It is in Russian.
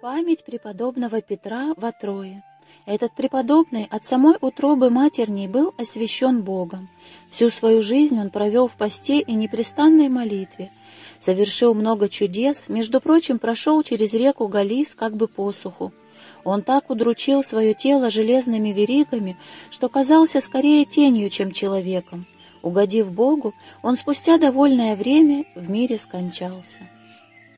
Память преподобного Петра в Отрое. Этот преподобный от самой утробы матерней был освящен Богом. Всю свою жизнь он провел в посте и непрестанной молитве. Совершил много чудес, между прочим, прошел через реку Галис как бы посуху. Он так удручил свое тело железными веригами, что казался скорее тенью, чем человеком. Угодив Богу, он спустя довольное время в мире скончался.